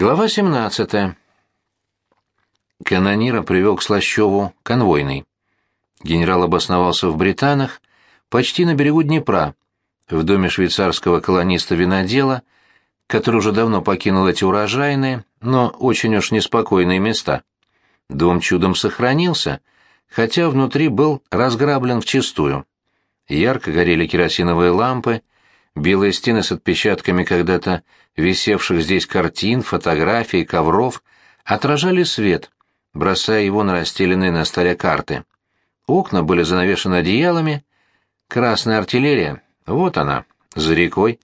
Глава 17. Канонира привел к Слащеву конвойный. Генерал обосновался в Британах, почти на берегу Днепра, в доме швейцарского колониста-винодела, который уже давно покинул эти урожайные, но очень уж неспокойные места. Дом чудом сохранился, хотя внутри был разграблен вчистую. Ярко горели керосиновые лампы, белые стены с отпечатками когда-то висевших здесь картин, фотографий, ковров, отражали свет, бросая его на расстеленные на столе карты. Окна были занавешены одеялами. Красная артиллерия, вот она, за рекой.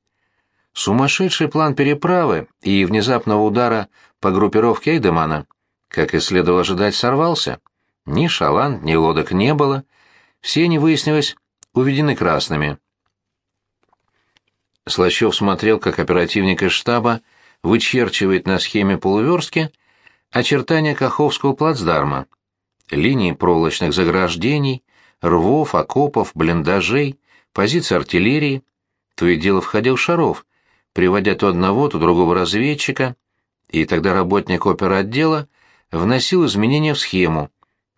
Сумасшедший план переправы и внезапного удара по группировке Эйдемана, как и следовало ожидать, сорвался. Ни шаланд, ни лодок не было. Все они, выяснилось, уведены красными. Слащев смотрел, как оперативник из штаба вычерчивает на схеме полуверстки очертания Каховского плацдарма, линии проволочных заграждений, рвов, окопов, блиндажей, позиции артиллерии. То и дело входил Шаров, приводя то одного, то другого разведчика, и тогда работник оперотдела вносил изменения в схему,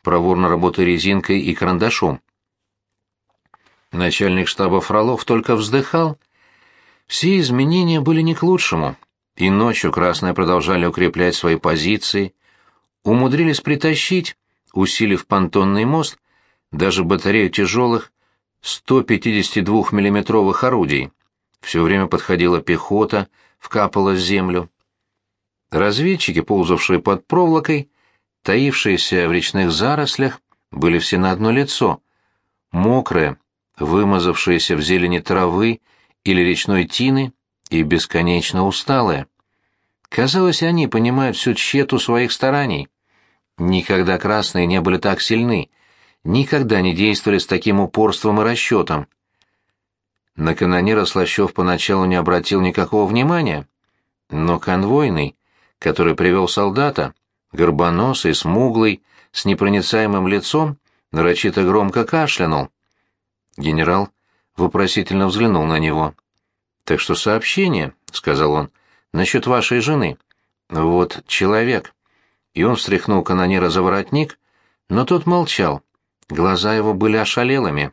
проворно работая резинкой и карандашом. Начальник штаба Фролов только вздыхал, все изменения были не к лучшему, и ночью красные продолжали укреплять свои позиции, умудрились притащить, усилив понтонный мост, даже батарею тяжелых 152 миллиметровых орудий. Все время подходила пехота, вкапала землю. Разведчики, ползавшие под проволокой, таившиеся в речных зарослях, были все на одно лицо, мокрые, вымазавшиеся в зелени травы или речной тины и бесконечно усталые. Казалось, они понимают всю тщету своих стараний. Никогда красные не были так сильны, никогда не действовали с таким упорством и расчетом. На канонира Слащев поначалу не обратил никакого внимания, но конвойный, который привел солдата, горбоносый, смуглый, с непроницаемым лицом, нарочито громко кашлянул. Генерал вопросительно взглянул на него. «Так что сообщение», — сказал он, — «насчет вашей жены. Вот человек». И он встряхнул канонира за воротник, но тот молчал. Глаза его были ошалелыми.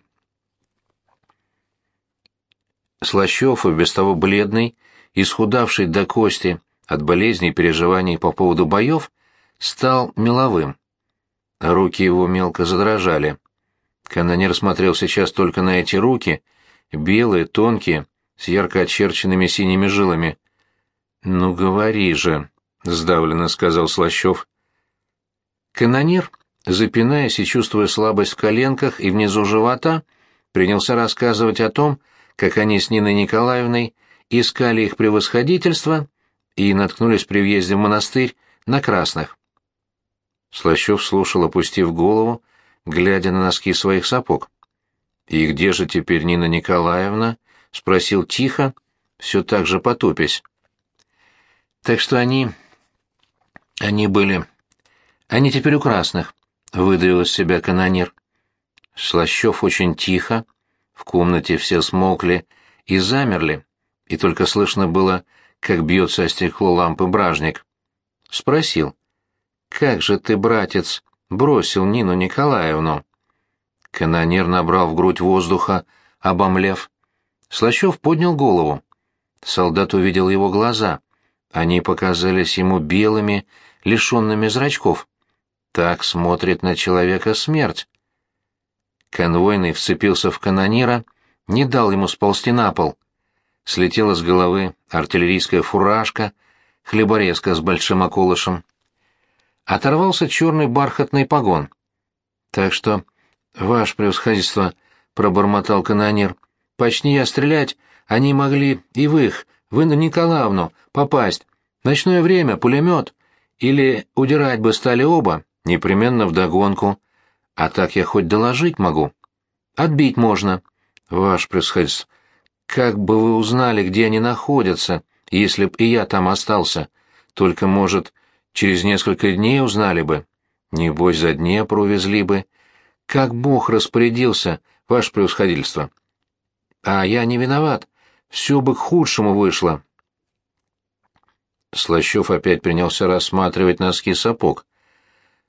Слащев, и без того бледный, исхудавший до кости от болезней и переживаний по поводу боев, стал меловым. Руки его мелко задрожали. Канонир смотрел сейчас только на эти руки — белые, тонкие, с ярко очерченными синими жилами. «Ну, говори же», — сдавленно сказал Слащев. Канонир, запинаясь и чувствуя слабость в коленках и внизу живота, принялся рассказывать о том, как они с Ниной Николаевной искали их превосходительство и наткнулись при въезде в монастырь на красных. Слащев слушал, опустив голову, глядя на носки своих сапог. «И где же теперь Нина Николаевна?» — спросил тихо, все так же потупясь. «Так что они... они были... они теперь у красных», — выдавил из себя канонир. Слащев очень тихо, в комнате все смолкли и замерли, и только слышно было, как бьется о стекло лампы бражник. Спросил, «Как же ты, братец, бросил Нину Николаевну?» Канонир набрал в грудь воздуха, обомлев. Слащев поднял голову. Солдат увидел его глаза. Они показались ему белыми, лишенными зрачков. Так смотрит на человека смерть. Конвойный вцепился в канонира, не дал ему сползти на пол. Слетела с головы артиллерийская фуражка, хлеборезка с большим околышем. Оторвался черный бархатный погон. Так что «Ваше превосходительство», — пробормотал канонир, — «почти я стрелять, они могли и в их, в Инну Николаевну, попасть. Ночное время, пулемет. Или удирать бы стали оба, непременно вдогонку. А так я хоть доложить могу. Отбить можно. Ваше превосходительство, как бы вы узнали, где они находятся, если б и я там остался? Только, может, через несколько дней узнали бы. Небось, за Днепр увезли бы. Как Бог распорядился, ваше превосходительство. А я не виноват. Все бы к худшему вышло. Слащев опять принялся рассматривать носки сапог.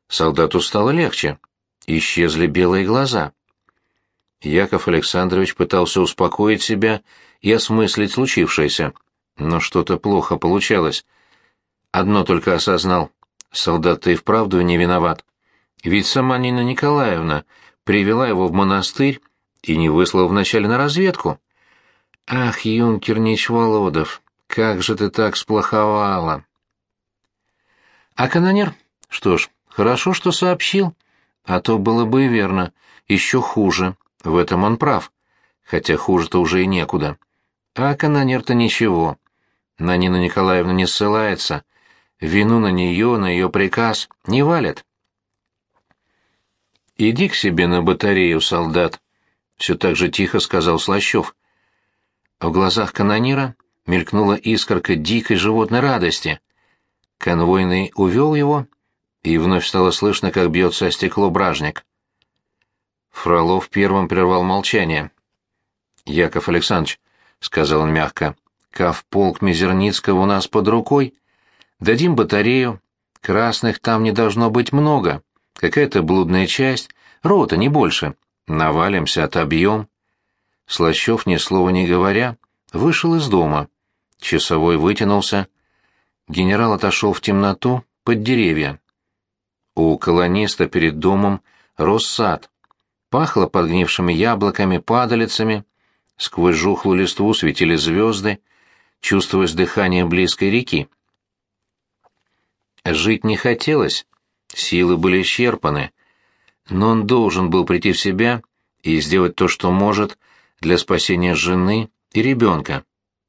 Солдату стало легче. Исчезли белые глаза. Яков Александрович пытался успокоить себя и осмыслить случившееся, но что-то плохо получалось. Одно только осознал — солдат и вправду не виноват. Ведь сама Нина Николаевна привела его в монастырь и не выслала вначале на разведку. «Ах, юнкер Ничволодов, как же ты так сплоховала!» А канонер? Что ж, хорошо, что сообщил. А то было бы и верно. Еще хуже. В этом он прав. Хотя хуже-то уже и некуда. А канонер-то ничего. На Нину Николаевну не ссылается. Вину на нее, на ее приказ не валят. «Иди к себе на батарею, солдат», — все так же тихо сказал Слащев. В глазах канонира мелькнула искорка дикой животной радости. Конвойный увел его, и вновь стало слышно, как бьется о стекло бражник. Фролов первым прервал молчание. «Яков Александрович», — сказал он мягко, — «кавполк Мизерницкого у нас под рукой. Дадим батарею. Красных там не должно быть много. Какая-то блудная часть. Рота, не больше. Навалимся, отобьем». Слащев, ни слова не говоря, вышел из дома. Часовой вытянулся. Генерал отошел в темноту под деревья. У колониста перед домом рос сад. Пахло подгнившими яблоками, падалицами. Сквозь жухлую листву светили звезды, чувствуясь дыхание близкой реки. Жить не хотелось, силы были исчерпаны, но он должен был прийти в себя и сделать то, что может, для спасения жены и ребенка.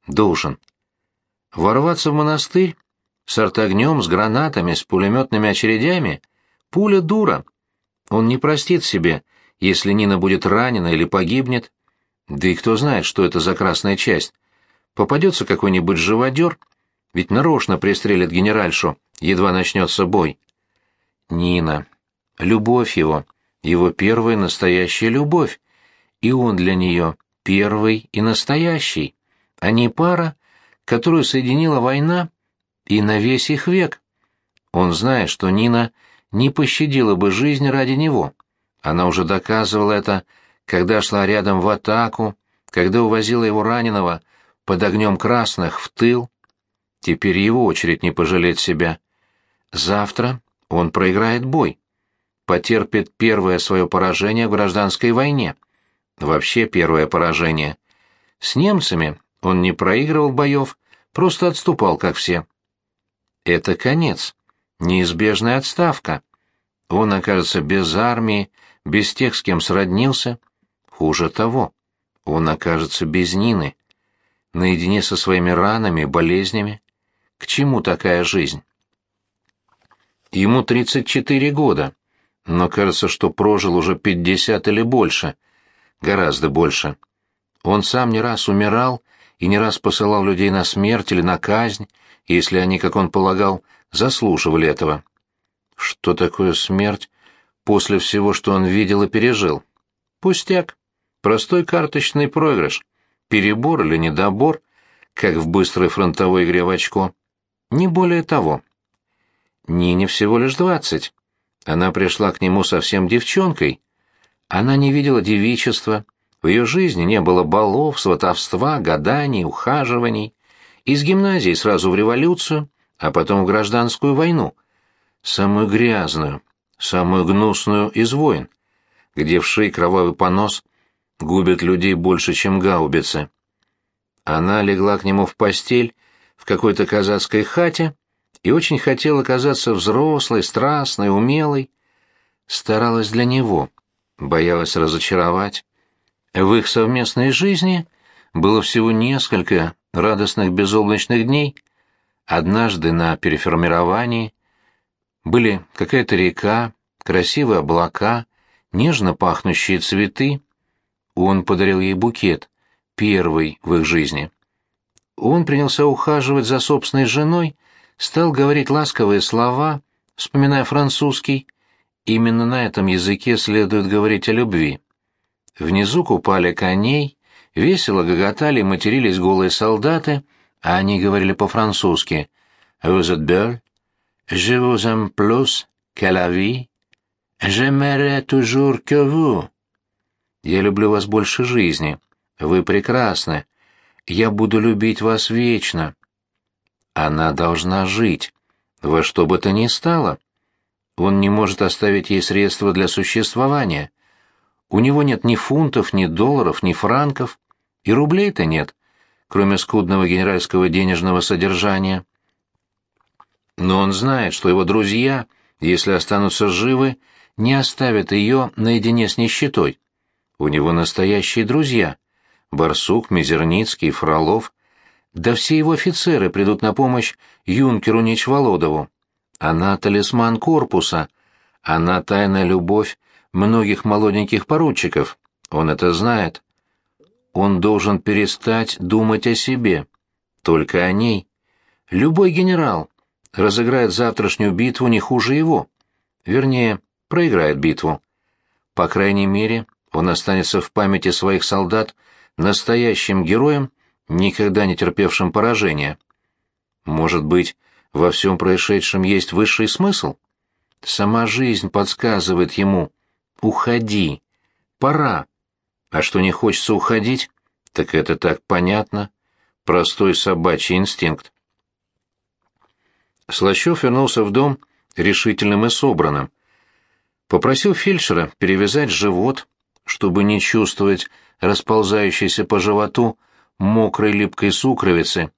Должен. Ворваться в монастырь с артогнем, с гранатами, с пулеметными очередями — пуля дура. Он не простит себе, если Нина будет ранена или погибнет. Да и кто знает, что это за красная часть. Попадется какой-нибудь живодер, ведь нарочно пристрелит генеральшу, едва начнется бой. Нина. Любовь его. Его первая настоящая любовь. И он для нее первый и настоящий. Они пара, которую соединила война и на весь их век. Он знает, что Нина не пощадила бы жизнь ради него. Она уже доказывала это, когда шла рядом в атаку, когда увозила его раненого под огнем красных в тыл. Теперь его очередь не пожалеть себя. Завтра он проиграет бой, потерпит первое свое поражение в гражданской войне. Вообще первое поражение. С немцами он не проигрывал боев, просто отступал, как все. Это конец, неизбежная отставка. Он окажется без армии, без тех, с кем сроднился. Хуже того, он окажется без Нины, наедине со своими ранами, болезнями. К чему такая жизнь? Ему 34 года, но кажется, что прожил уже 50 или больше, гораздо больше. Он сам не раз умирал и не раз посылал людей на смерть или на казнь, если они, как он полагал, заслуживали этого. Что такое смерть после всего, что он видел и пережил? Пустяк. Простой карточный проигрыш. Перебор или недобор, как в быстрой фронтовой игре в очко. Не более того. Нине всего лишь двадцать. Она пришла к нему совсем девчонкой. Она не видела девичества, в ее жизни не было балов, сватовства, гаданий, ухаживаний. Из гимназии сразу в революцию, а потом в гражданскую войну. Самую грязную, самую гнусную из войн, где вши и кровавый понос губят людей больше, чем гаубицы. Она легла к нему в постель в какой-то казацкой хате и очень хотела казаться взрослой, страстной, умелой. Старалась для него, боялась разочаровать. В их совместной жизни было всего несколько радостных безоблачных дней. Однажды на переформировании были какая-то река, красивые облака, нежно пахнущие цветы. Он подарил ей букет, первый в их жизни. Он принялся ухаживать за собственной женой, стал говорить ласковые слова, вспоминая французский. Именно на этом языке следует говорить о любви. Внизу купали коней, весело гоготали и матерились голые солдаты, а они говорили по-французски. vous êtes belle, je vous aime plus que la vie, j'aimerai toujours que vous. Я люблю вас больше жизни. Вы прекрасны. Я буду любить вас вечно. Она должна жить, во что бы то ни стало. Он не может оставить ей средства для существования. У него нет ни фунтов, ни долларов, ни франков, и рублей-то нет, кроме скудного генеральского денежного содержания. Но он знает, что его друзья, если останутся живы, не оставят ее наедине с нищетой. У него настоящие друзья — Барсук, Мизерницкий, Фролов. Да все его офицеры придут на помощь юнкеру Нечволодову. Она талисман корпуса, она тайная любовь многих молоденьких поручиков. Он это знает. Он должен перестать думать о себе, только о ней. Любой генерал разыграет завтрашнюю битву не хуже его. Вернее, проиграет битву. По крайней мере, он останется в памяти своих солдат настоящим героем, никогда не терпевшим поражения. Может быть, во всем происшедшем есть высший смысл? Сама жизнь подсказывает ему «Уходи! Пора!» А что не хочется уходить, так это так понятно. Простой собачий инстинкт. Слащев вернулся в дом решительным и собранным. Попросил фельдшера перевязать живот, чтобы не чувствовать расползающейся по животу мокрой липкой сукровицы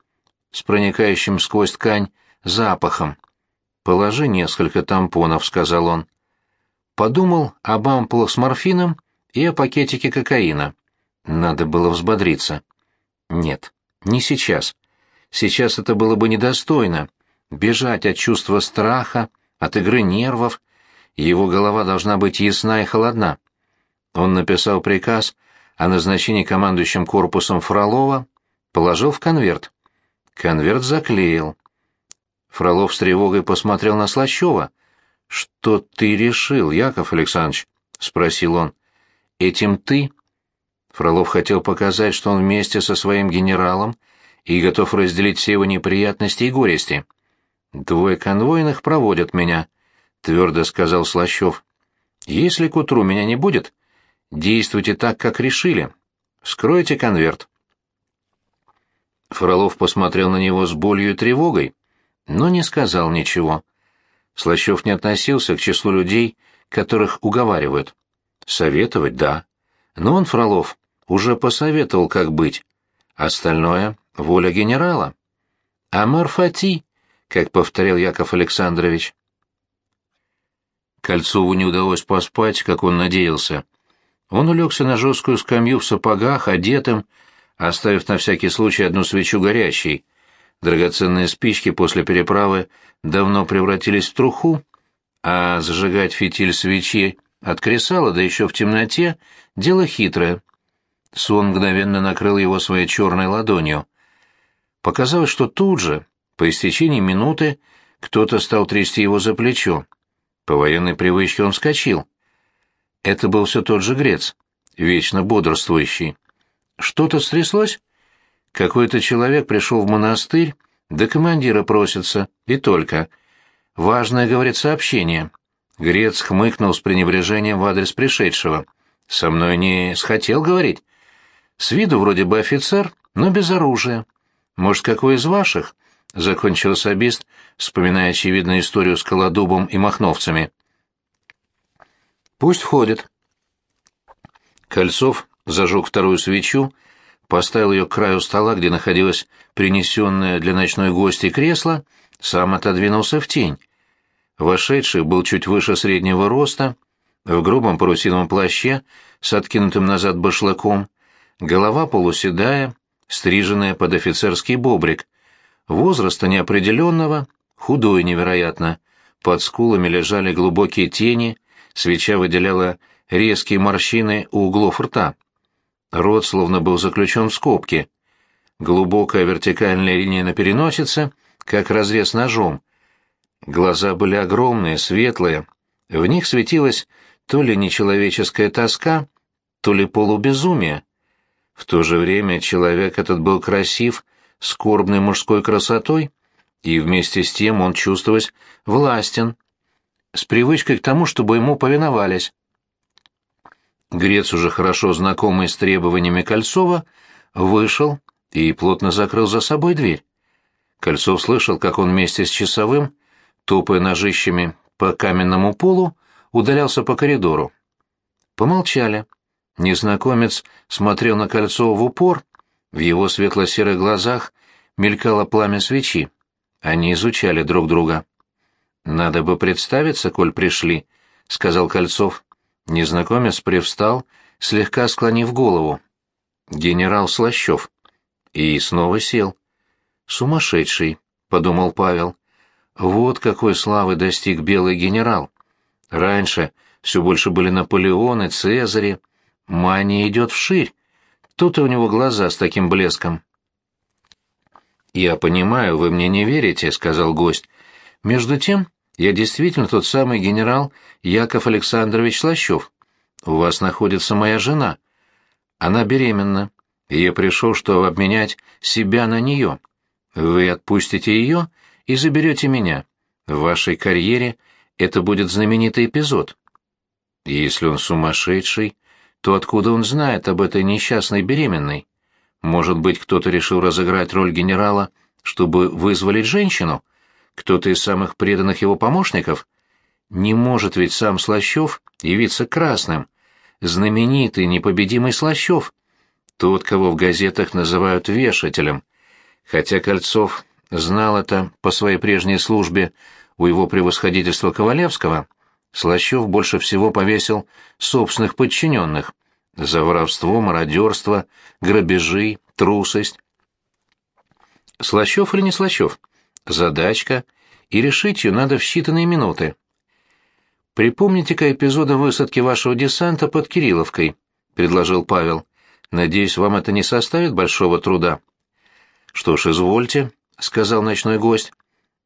с проникающим сквозь ткань запахом. «Положи несколько тампонов», — сказал он. Подумал об ампулах с морфином и о пакетике кокаина. Надо было взбодриться. Нет, не сейчас. Сейчас это было бы недостойно. Бежать от чувства страха, от игры нервов. Его голова должна быть ясна и холодна. Он написал приказ о назначении командующим корпусом Фролова, положил в конверт. Конверт заклеил. Фролов с тревогой посмотрел на Слащева. «Что ты решил, Яков Александрович?» — спросил он. «Этим ты?» Фролов хотел показать, что он вместе со своим генералом и готов разделить все его неприятности и горести. «Двое конвойных проводят меня», — твердо сказал Слащев. «Если к утру меня не будет, действуйте так, как решили. Вскройте конверт». Фролов посмотрел на него с болью и тревогой но не сказал ничего. Слащев не относился к числу людей, которых уговаривают. Советовать — да. Но он, Фролов, уже посоветовал, как быть. Остальное — воля генерала. «Амар фати», как повторил Яков Александрович. Кольцову не удалось поспать, как он надеялся. Он улегся на жесткую скамью в сапогах, одетым, оставив на всякий случай одну свечу горящей, Драгоценные спички после переправы давно превратились в труху, а зажигать фитиль свечи от кресала, да еще в темноте, дело хитрое. Сон мгновенно накрыл его своей черной ладонью. Показалось, что тут же, по истечении минуты, кто-то стал трясти его за плечо. По военной привычке он вскочил. Это был все тот же грец, вечно бодрствующий. Что-то стряслось? Какой-то человек пришел в монастырь, да командира просится, и только. Важное, говорит, сообщение. Грец хмыкнул с пренебрежением в адрес пришедшего. Со мной не схотел говорить. С виду вроде бы офицер, но без оружия. Может, какой из ваших? Закончил особист, вспоминая очевидную историю с Колодубом и Махновцами. Пусть входит. Кольцов зажег вторую свечу поставил ее к краю стола, где находилось принесенное для ночной гости кресло, сам отодвинулся в тень. Вошедший был чуть выше среднего роста, в грубом парусиновом плаще с откинутым назад башлыком, голова полуседая, стриженная под офицерский бобрик, возраста неопределенного, худой невероятно, под скулами лежали глубокие тени, свеча выделяла резкие морщины у углов рта. Рот словно был заключен в скобки. Глубокая вертикальная линия на переносице, как разрез ножом. Глаза были огромные, светлые. В них светилась то ли нечеловеческая тоска, то ли полубезумие. В то же время человек этот был красив, скорбной мужской красотой, и вместе с тем он, чувствовать, властен, с привычкой к тому, чтобы ему повиновались. Грец, уже хорошо знакомый с требованиями Кольцова, вышел и плотно закрыл за собой дверь. Кольцов слышал, как он вместе с часовым, топая ножищами по каменному полу, удалялся по коридору. Помолчали. Незнакомец смотрел на Кольцова в упор, в его светло-серых глазах мелькало пламя свечи. Они изучали друг друга. «Надо бы представиться, коль пришли», — сказал Кольцов. Незнакомец привстал, слегка склонив голову. «Генерал Слащев». И снова сел. «Сумасшедший», — подумал Павел. «Вот какой славы достиг белый генерал. Раньше все больше были Наполеоны, Цезари. Мания идет вширь. Тут и у него глаза с таким блеском». «Я понимаю, вы мне не верите», — сказал гость. «Между тем, я действительно тот самый генерал Яков Александрович Слащев. У вас находится моя жена. Она беременна, и я пришел, чтобы обменять себя на нее. Вы отпустите ее и заберете меня. В вашей карьере это будет знаменитый эпизод. если он сумасшедший, то откуда он знает об этой несчастной беременной? Может быть, кто-то решил разыграть роль генерала, чтобы вызволить женщину? Кто-то из самых преданных его помощников? Не может ведь сам Слащев явиться красным. Знаменитый, непобедимый Слащев. Тот, кого в газетах называют вешателем. Хотя Кольцов знал это по своей прежней службе у его превосходительства Ковалевского, Слащев больше всего повесил собственных подчиненных за воровство, мародерство, грабежи, трусость. Слащев или не Слащев? Задачка, и решить ее надо в считанные минуты. «Припомните-ка эпизоды высадки вашего десанта под Кирилловкой», — предложил Павел. «Надеюсь, вам это не составит большого труда». «Что ж, извольте», — сказал ночной гость.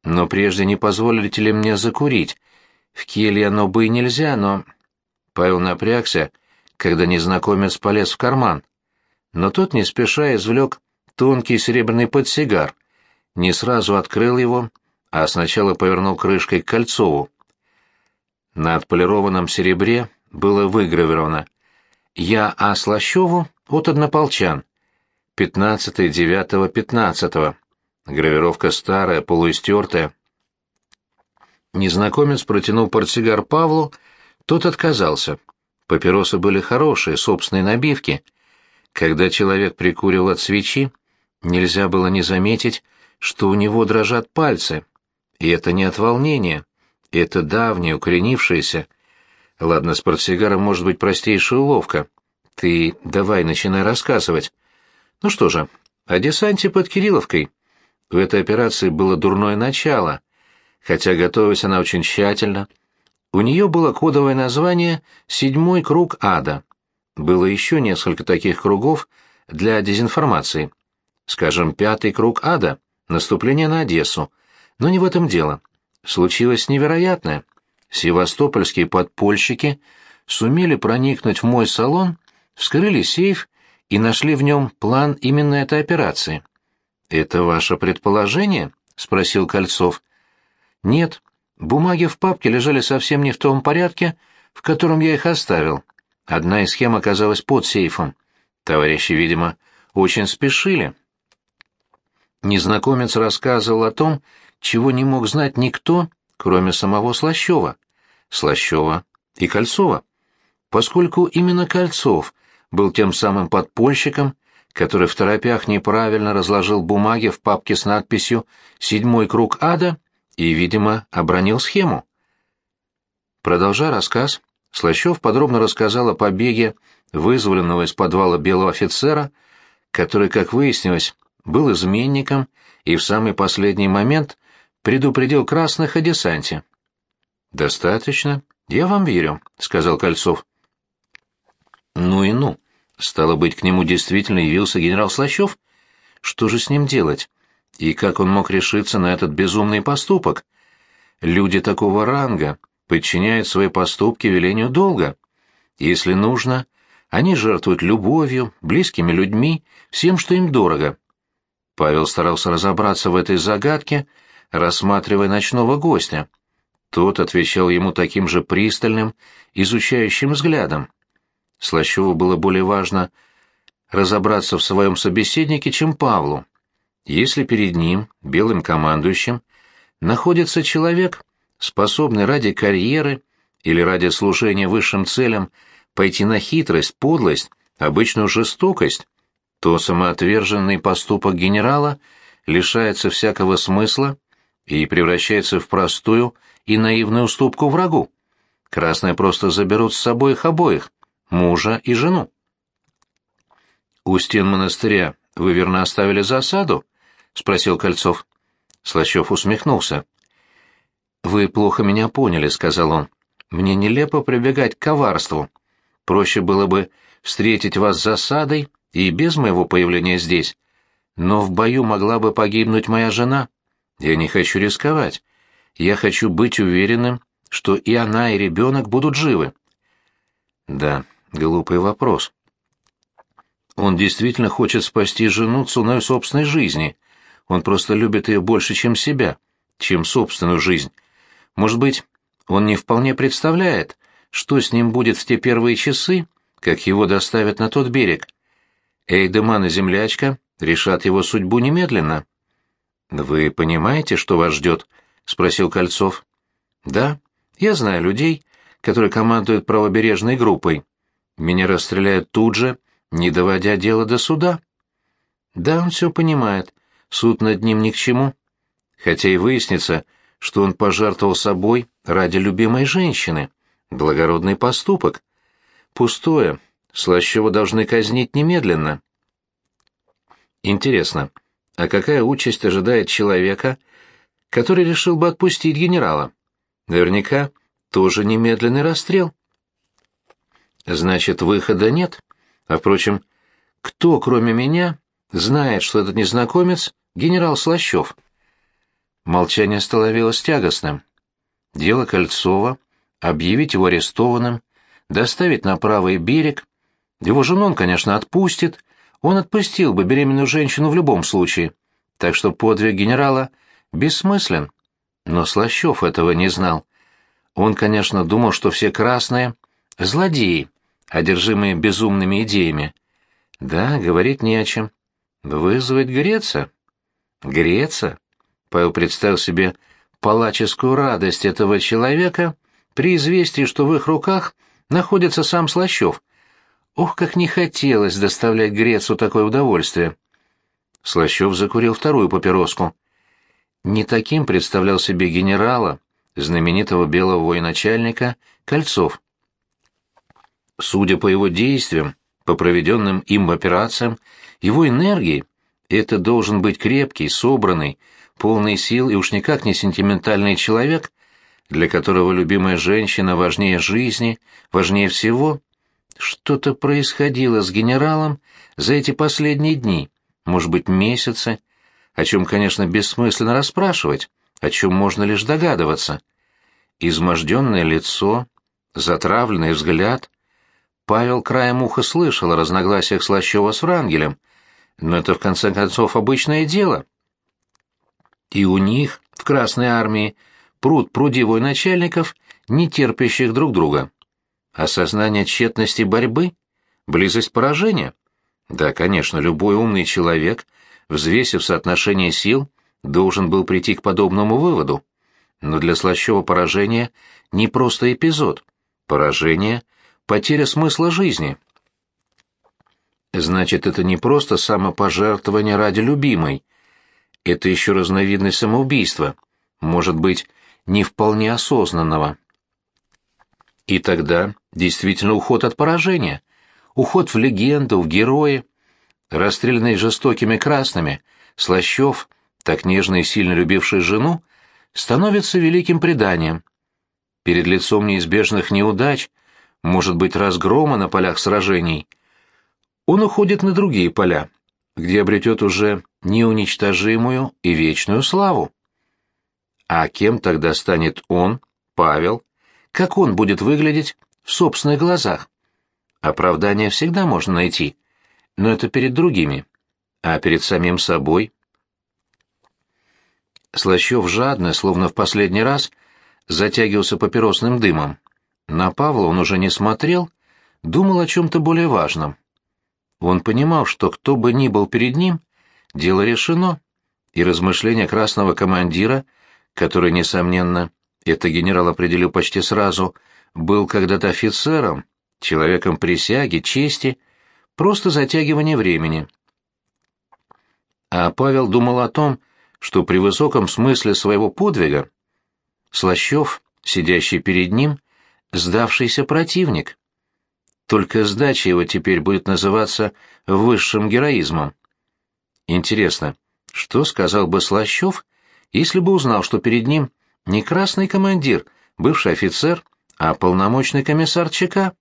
«Но прежде не позволите ли мне закурить? В келье оно бы и нельзя, но...» Павел напрягся, когда незнакомец полез в карман. Но тот не спеша извлек тонкий серебряный подсигар, не сразу открыл его, а сначала повернул крышкой к Кольцову. На отполированном серебре было выгравировано «Я А. Слащеву от однополчан. 15-9-15». Гравировка старая, полуистертая. Незнакомец протянул портсигар Павлу, тот отказался. Папиросы были хорошие, собственные набивки. Когда человек прикуривал от свечи, нельзя было не заметить, что у него дрожат пальцы. И это не от волнения, это давнее, укоренившееся. Ладно, с портсигаром может быть простейшая уловка. Ты давай начинай рассказывать. Ну что же, о десанте под Кирилловкой. У этой операции было дурное начало, хотя готовилась она очень тщательно. У нее было кодовое название «Седьмой круг ада». Было еще несколько таких кругов для дезинформации. Скажем, пятый круг ада — наступление на Одессу. Но не в этом дело. Случилось невероятное. Севастопольские подпольщики сумели проникнуть в мой салон, вскрыли сейф и нашли в нем план именно этой операции. «Это ваше предположение?» — спросил Кольцов. «Нет. Бумаги в папке лежали совсем не в том порядке, в котором я их оставил. Одна из схем оказалась под сейфом. Товарищи, видимо, очень спешили». Незнакомец рассказывал о том, чего не мог знать никто, кроме самого Слащева. Слащева и Кольцова. Поскольку именно Кольцов был тем самым подпольщиком, который в торопях неправильно разложил бумаги в папке с надписью «Седьмой круг ада» и, видимо, обронил схему. Продолжая рассказ, Слащев подробно рассказал о побеге вызволенного из подвала белого офицера, который, как выяснилось, был изменником и в самый последний момент предупредил красных о десанте. «Достаточно. Я вам верю», — сказал Кольцов. «Ну и ну. Стало быть, к нему действительно явился генерал Слащев? Что же с ним делать? И как он мог решиться на этот безумный поступок? Люди такого ранга подчиняют свои поступки велению долга. Если нужно, они жертвуют любовью, близкими людьми, всем, что им дорого». Павел старался разобраться в этой загадке, рассматривая ночного гостя. Тот отвечал ему таким же пристальным, изучающим взглядом. Слащеву было более важно разобраться в своем собеседнике, чем Павлу. Если перед ним, белым командующим, находится человек, способный ради карьеры или ради служения высшим целям пойти на хитрость, подлость, обычную жестокость, то самоотверженный поступок генерала лишается всякого смысла и превращается в простую и наивную уступку врагу. Красные просто заберут с собой их обоих, мужа и жену. «У стен монастыря вы верно оставили засаду?» — спросил Кольцов. Слащев усмехнулся. «Вы плохо меня поняли», — сказал он. «Мне нелепо прибегать к коварству. Проще было бы встретить вас засадой и без моего появления здесь. Но в бою могла бы погибнуть моя жена. Я не хочу рисковать. Я хочу быть уверенным, что и она, и ребенок будут живы». «Да, глупый вопрос. Он действительно хочет спасти жену ценой собственной жизни. Он просто любит ее больше, чем себя, чем собственную жизнь. Может быть, он не вполне представляет, что с ним будет в те первые часы, как его доставят на тот берег. Эйдеман и землячка решат его судьбу немедленно. «Вы понимаете, что вас ждет?» — спросил Кольцов. «Да, я знаю людей, которые командуют правобережной группой. Меня расстреляют тут же, не доводя дело до суда. Да, он все понимает, суд над ним ни к чему. Хотя и выяснится, что он пожертвовал собой ради любимой женщины. Благородный поступок. Пустое. Слащева должны казнить немедленно. Интересно, а какая участь ожидает человека, который решил бы отпустить генерала? Наверняка тоже немедленный расстрел. Значит, выхода нет. А впрочем, кто, кроме меня, знает, что этот незнакомец — генерал Слащев? Молчание становилось тягостным. Дело Кольцова — объявить его арестованным, доставить на правый берег. Его жену он, конечно, отпустит. Он отпустил бы беременную женщину в любом случае. Так что подвиг генерала бессмыслен. Но Слащев этого не знал. Он, конечно, думал, что все красные — злодеи, одержимые безумными идеями. Да, говорить не о чем. Вызвать Греца? Греца? Павел представил себе палаческую радость этого человека при известии, что в их руках находится сам Слащев. Ох, как не хотелось доставлять Грецу такое удовольствие. Слащев закурил вторую папироску. Не таким представлял себе генерала, знаменитого белого военачальника, Кольцов. Судя по его действиям, по проведенным им операциям, его энергии, это должен быть крепкий, собранный, полный сил и уж никак не сентиментальный человек, для которого любимая женщина важнее жизни, важнее всего. Что-то происходило с генералом за эти последние дни, может быть, месяцы, о чем, конечно, бессмысленно расспрашивать, о чем можно лишь догадываться. Изможденное лицо, затравленный взгляд, Павел краем уха слышал о разногласиях Слащева с Врангелем, но это, в конце концов, обычное дело. И у них, в Красной Армии, пруд пруди военачальников, не терпящих друг друга. Осознание тщетности борьбы? Близость поражения? Да, конечно, любой умный человек, взвесив соотношение сил, должен был прийти к подобному выводу. Но для Слащева поражение не просто эпизод. Поражение — потеря смысла жизни. Значит, это не просто самопожертвование ради любимой. Это еще разновидность самоубийства, может быть, не вполне осознанного. И тогда действительно уход от поражения, уход в легенду, в герои. Расстрелянный жестокими красными, Слащев, так нежно и сильно любивший жену, становится великим преданием. Перед лицом неизбежных неудач – может быть, разгрома на полях сражений, он уходит на другие поля, где обретет уже неуничтожимую и вечную славу. А кем тогда станет он, Павел? Как он будет выглядеть в собственных глазах? Оправдание всегда можно найти, но это перед другими, а перед самим собой. Слащев жадно, словно в последний раз, затягивался папиросным дымом. На Павла он уже не смотрел, думал о чем-то более важном. Он понимал, что кто бы ни был перед ним, дело решено, и размышления красного командира, который, несомненно, это генерал определил почти сразу, был когда-то офицером, человеком присяги, чести, просто затягивание времени. А Павел думал о том, что при высоком смысле своего подвига Слащев, сидящий перед ним, сдавшийся противник. Только сдача его теперь будет называться высшим героизмом. Интересно, что сказал бы Слащев, если бы узнал, что перед ним не красный командир, бывший офицер, а полномочный комиссар ЧК?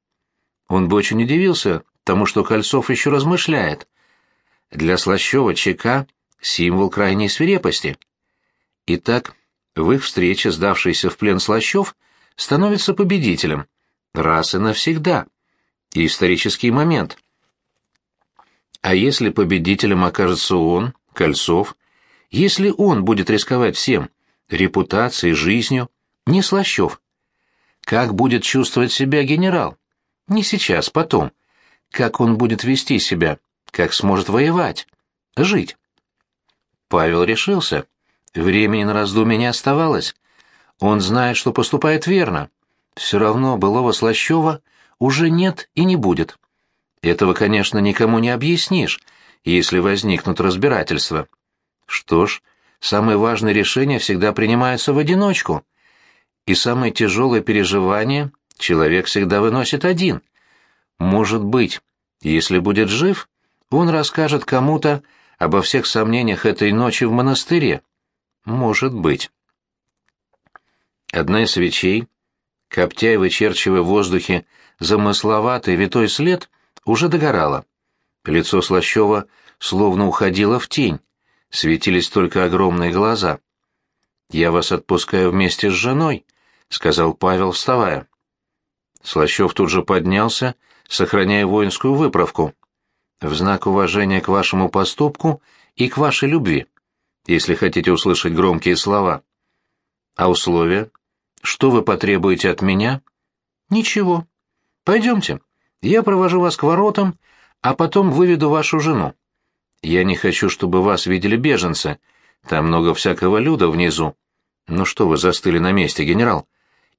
Он бы очень удивился тому, что Кольцов еще размышляет. Для Слащева ЧК — символ крайней свирепости. Итак, в их встрече сдавшийся в плен Слащев становится победителем. Раз и навсегда. исторический момент. А если победителем окажется он, Кольцов, если он будет рисковать всем, репутацией, жизнью, не Слащев, как будет чувствовать себя генерал? Не сейчас, потом. Как он будет вести себя? Как сможет воевать? Жить? Павел решился. Времени на раздумье не оставалось. Он знает, что поступает верно. Все равно былого Слащева уже нет и не будет. Этого, конечно, никому не объяснишь, если возникнут разбирательства. Что ж, самые важные решения всегда принимаются в одиночку. И самые тяжелые переживания человек всегда выносит один. Может быть, если будет жив, он расскажет кому-то обо всех сомнениях этой ночи в монастыре. Может быть. Одна из свечей, коптя и вычерчивая в воздухе замысловатый витой след, уже догорала. Лицо Слащева словно уходило в тень, светились только огромные глаза. «Я вас отпускаю вместе с женой», — сказал Павел, вставая. Слащев тут же поднялся, сохраняя воинскую выправку. «В знак уважения к вашему поступку и к вашей любви, если хотите услышать громкие слова. А условия? Что вы потребуете от меня?» «Ничего. Пойдемте. Я провожу вас к воротам, а потом выведу вашу жену. Я не хочу, чтобы вас видели беженцы. Там много всякого люда внизу. Ну что вы застыли на месте, генерал?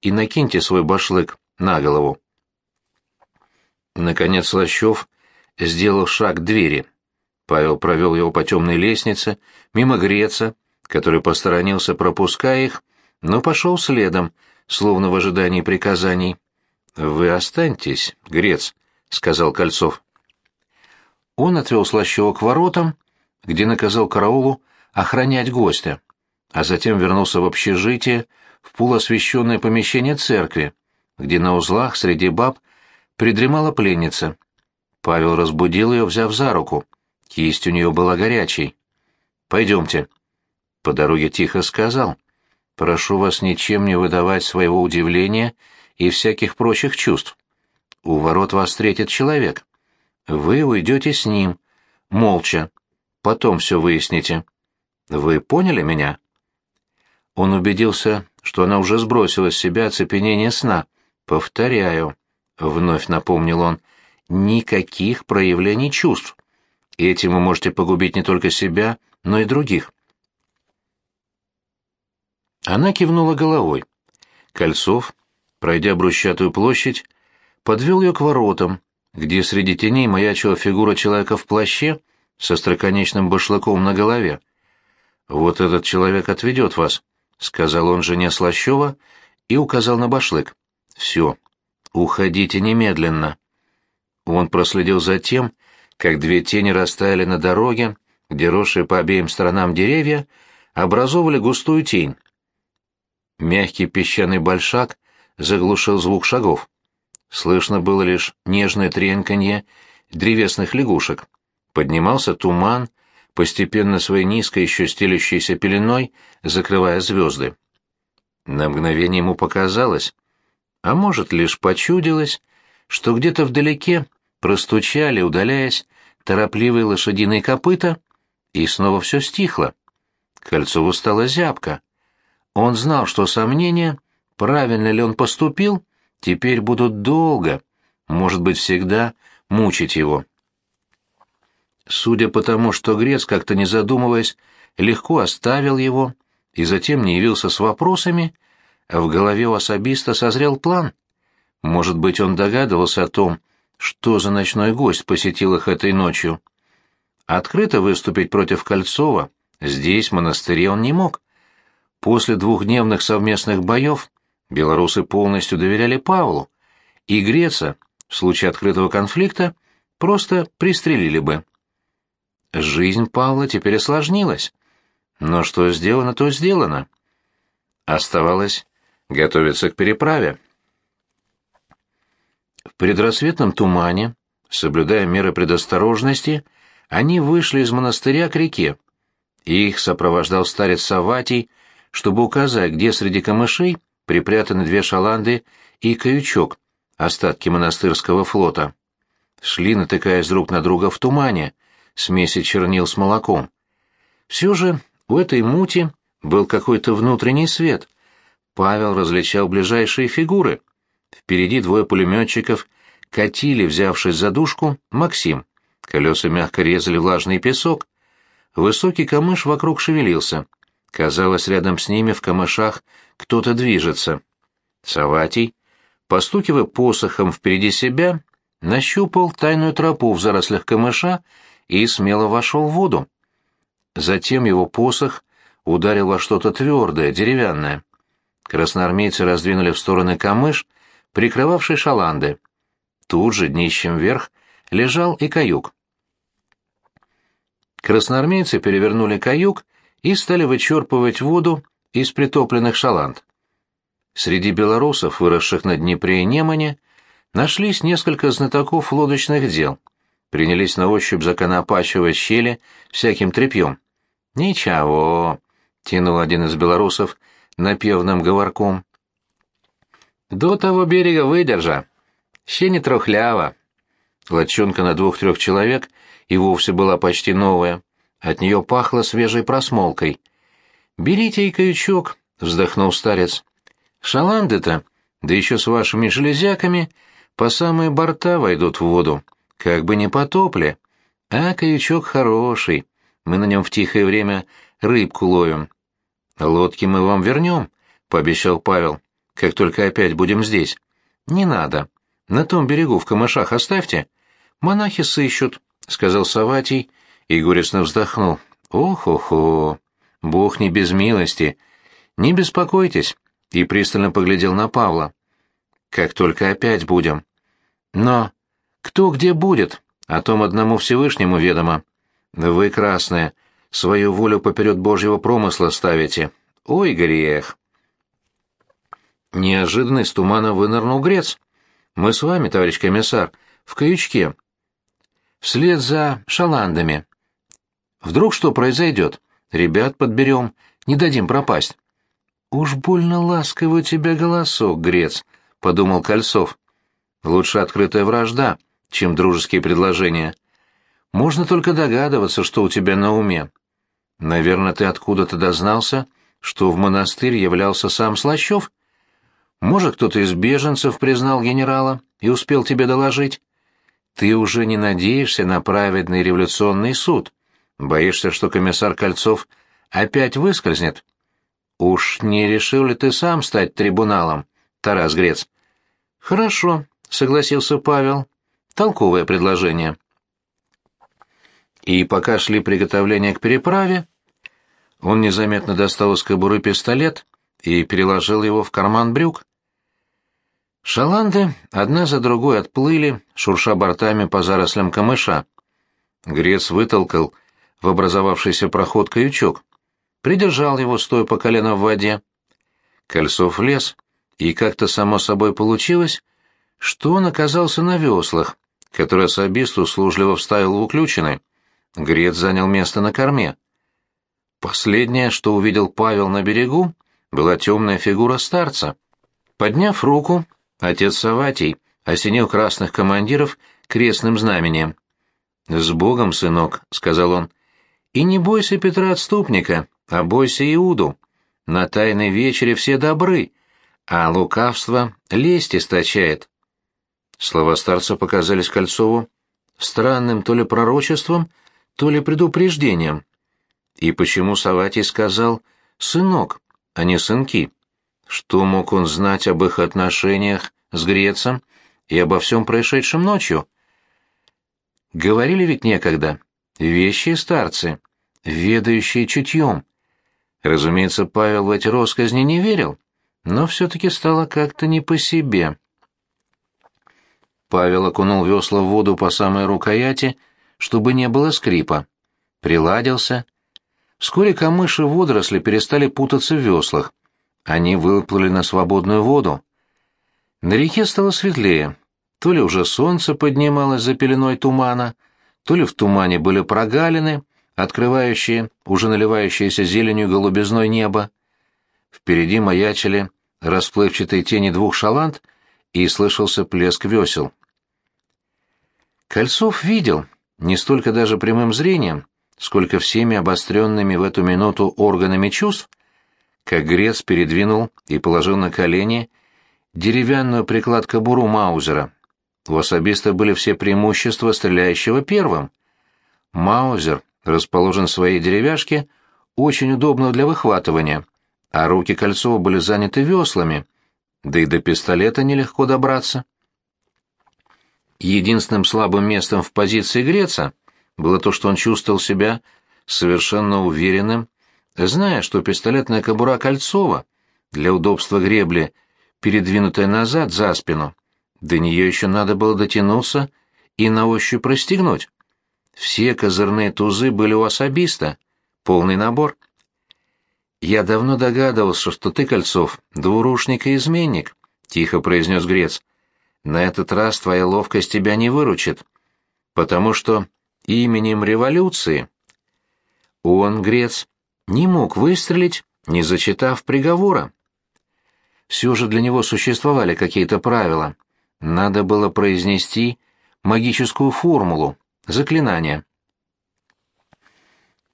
И накиньте свой башлык на голову. Наконец Лощев сделал шаг к двери. Павел провел его по темной лестнице, мимо Греца, который посторонился, пропуская их, но пошел следом, словно в ожидании приказаний. «Вы останьтесь, Грец», — сказал Кольцов. Он отвел Слащева к воротам, где наказал караулу охранять гостя, а затем вернулся в общежитие, в полуосвещенное помещение церкви, где на узлах среди баб придремала пленница. Павел разбудил ее, взяв за руку. Кисть у нее была горячей. «Пойдемте». По дороге тихо сказал. «Прошу вас ничем не выдавать своего удивления и всяких прочих чувств. У ворот вас встретит человек. Вы уйдете с ним, молча. Потом все выясните. Вы поняли меня?» Он убедился, что она уже сбросила с себя оцепенение сна. «Повторяю», — вновь напомнил он, — «никаких проявлений чувств. Этим вы можете погубить не только себя, но и других». Она кивнула головой. Кольцов, пройдя брусчатую площадь, подвел ее к воротам, где среди теней маячила фигура человека в плаще со строконечным башлыком на голове. «Вот этот человек отведет вас», — сказал он жене Слащева и указал на башлык. «Все, уходите немедленно». Он проследил за тем, как две тени растаяли на дороге, где росшие по обеим сторонам деревья образовывали густую тень. Мягкий песчаный большак заглушил звук шагов. Слышно было лишь нежное тренканье древесных лягушек. Поднимался туман, постепенно своей низкой еще стелющейся пеленой, закрывая звезды. На мгновение ему показалось, а может, лишь почудилось, что где-то вдалеке простучали, удаляясь, торопливые лошадиные копыта, и снова все стихло. Кольцову стало зябко. Он знал, что сомнения, правильно ли он поступил, теперь будут долго, может быть, всегда мучить его. Судя по тому, что Грец, как-то не задумываясь, легко оставил его и затем не явился с вопросами, в голове у особиста созрел план. Может быть, он догадывался о том, что за ночной гость посетил их этой ночью. Открыто выступить против Кольцова здесь, в монастыре, он не мог. После двухдневных совместных боев белорусы полностью доверяли Павлу, и Греца, в случае открытого конфликта, просто пристрелили бы. Жизнь Павла теперь осложнилась. Но что сделано, то сделано. Оставалось готовиться к переправе. В предрассветном тумане, соблюдая меры предосторожности, они вышли из монастыря к реке. Их сопровождал старец Саватий, чтобы указать, где среди камышей припрятаны две шаланды и каючок, остатки монастырского флота. Шли, натыкаясь друг на друга в тумане, смеси чернил с молоком. Все же у этой мути был какой-то внутренний свет. Павел различал ближайшие фигуры. Впереди двое пулеметчиков катили, взявшись за душку, Максим. Колеса мягко резали влажный песок. Высокий камыш вокруг шевелился. Казалось, рядом с ними в камышах кто-то движется. Саватий, постукивая посохом впереди себя, нащупал тайную тропу в зарослях камыша и смело вошел в воду. Затем его посох ударил во что-то твердое, деревянное. Красноармейцы раздвинули в стороны камыш, прикрывавший шаланды. Тут же, днищем вверх, лежал и каюк. Красноармейцы перевернули каюк и стали вычерпывать воду из притопленных шаланд. Среди белорусов, выросших на Днепре и Немане, нашлись несколько знатоков лодочных дел. Принялись на ощупь законопачивать щели всяким тряпьем. «Ничего», — тянул один из белорусов напевным говорком. «До того берега выдержа. Ще не трохлява». Лодчонка на двух-трех человек и вовсе была почти новая. От нее пахло свежей просмолкой. «Берите и каючок», — вздохнул старец. «Шаланды-то, да еще с вашими железяками, по самые борта войдут в воду, как бы не потопли. А каючок хороший, мы на нем в тихое время рыбку ловим». «Лодки мы вам вернем», — пообещал Павел, — «как только опять будем здесь». «Не надо. На том берегу в камышах оставьте. Монахи сыщут», — сказал Саватий и горестно вздохнул. «Ох-охо! Бог не без милости! Не беспокойтесь!» и пристально поглядел на Павла. «Как только опять будем!» «Но кто где будет, о том одному Всевышнему ведомо. Вы, красные, свою волю поперед Божьего промысла ставите. Ой, грех!» Неожиданно из тумана вынырнул грец. «Мы с вами, товарищ комиссар, в каючке, вслед за шаландами. Вдруг что произойдет? Ребят подберем, не дадим пропасть. «Уж больно ласковый у тебя голосок, Грец», — подумал Кольцов. «Лучше открытая вражда, чем дружеские предложения. Можно только догадываться, что у тебя на уме. Наверное, ты откуда-то дознался, что в монастырь являлся сам Слащев? Может, кто-то из беженцев признал генерала и успел тебе доложить?» Ты уже не надеешься на праведный революционный суд. Боишься, что комиссар Кольцов опять выскользнет? Уж не решил ли ты сам стать трибуналом, Тарас Грец? Хорошо, согласился Павел. Толковое предложение. И пока шли приготовления к переправе, он незаметно достал из кобуры пистолет и переложил его в карман брюк. Шаланды одна за другой отплыли, шурша бортами по зарослям камыша. Грец вытолкал в образовавшийся проход каючок, придержал его, стоя по колено в воде. Кольцов влез, и как-то само собой получилось, что он оказался на веслах, которые особист услужливо вставил в уключины. Грец занял место на корме. Последнее, что увидел Павел на берегу, была темная фигура старца. Подняв руку, Отец Саватий осенил красных командиров крестным знамением. «С Богом, сынок», — сказал он, — «и не бойся Петра Отступника, обойся Иуду. На тайной вечере все добры, а лукавство лесть источает. Слова старца показались Кольцову странным то ли пророчеством, то ли предупреждением. И почему Саватий сказал «сынок», а не «сынки»? Что мог он знать об их отношениях с Грецем и обо всем происшедшем ночью? Говорили ведь некогда, вещи старцы, ведающие чутьем. Разумеется, Павел в эти росказни не верил, но все-таки стало как-то не по себе. Павел окунул весла в воду по самой рукояти, чтобы не было скрипа. Приладился. Вскоре камыши и водоросли перестали путаться в веслах. Они выплыли на свободную воду. На реке стало светлее. То ли уже солнце поднималось за пеленой тумана, то ли в тумане были прогалины, открывающие, уже наливающееся зеленью голубизной небо. Впереди маячили расплывчатые тени двух шаланд, и слышался плеск весел. Кольцов видел, не столько даже прямым зрением, сколько всеми обостренными в эту минуту органами чувств, как Грец передвинул и положил на колени деревянную приклад кобуру Маузера. У особиста были все преимущества стреляющего первым. Маузер расположен в своей деревяшке, очень удобно для выхватывания, а руки Кольцова были заняты веслами, да и до пистолета нелегко добраться. Единственным слабым местом в позиции Греца было то, что он чувствовал себя совершенно уверенным, зная, что пистолетная кобура Кольцова для удобства гребли, передвинутая назад за спину, до нее еще надо было дотянуться и на ощупь расстегнуть. Все козырные тузы были у особиста, полный набор. «Я давно догадывался, что ты, Кольцов, двурушник и изменник», — тихо произнес Грец. «На этот раз твоя ловкость тебя не выручит, потому что именем революции...» Он, Грец, не мог выстрелить, не зачитав приговора. Все же для него существовали какие-то правила. Надо было произнести магическую формулу, заклинание.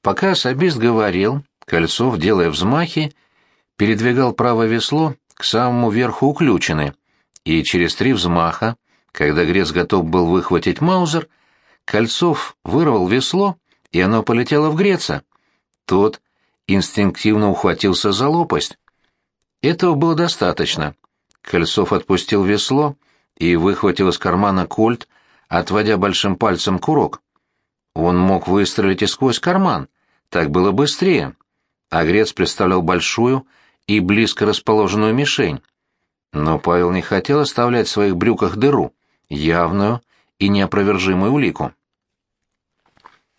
Пока особист говорил, Кольцов, делая взмахи, передвигал правое весло к самому верху уключены, и через три взмаха, когда Грец готов был выхватить Маузер, Кольцов вырвал весло, и оно полетело в Греца. Тот инстинктивно ухватился за лопасть. Этого было достаточно. Кольцов отпустил весло и выхватил из кармана кольт, отводя большим пальцем курок. Он мог выстрелить и сквозь карман, так было быстрее. Агрец представлял большую и близко расположенную мишень. Но Павел не хотел оставлять в своих брюках дыру, явную и неопровержимую улику.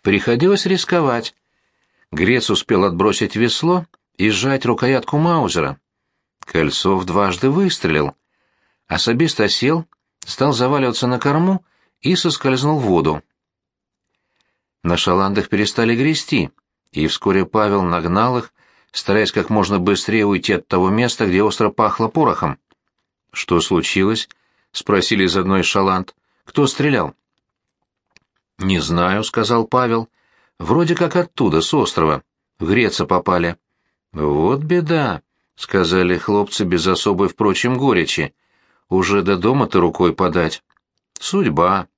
Приходилось рисковать. Грец успел отбросить весло и сжать рукоятку Маузера. Кольцов дважды выстрелил. Особист осел, стал заваливаться на корму и соскользнул в воду. На шаландах перестали грести, и вскоре Павел нагнал их, стараясь как можно быстрее уйти от того места, где остро пахло порохом. «Что случилось?» — спросили из одной шаланд. «Кто стрелял?» «Не знаю», — сказал Павел. «Вроде как оттуда, с острова. В Греца попали». «Вот беда», — сказали хлопцы без особой, впрочем, горечи. «Уже до дома-то рукой подать». «Судьба»,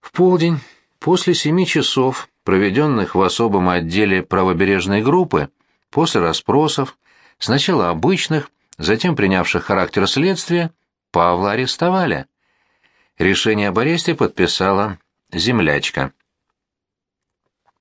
в полдень, после семи часов, проведенных в особом отделе правобережной группы, после расспросов, сначала обычных, затем принявших характер следствия, Павла арестовали. Решение об аресте подписала землячка.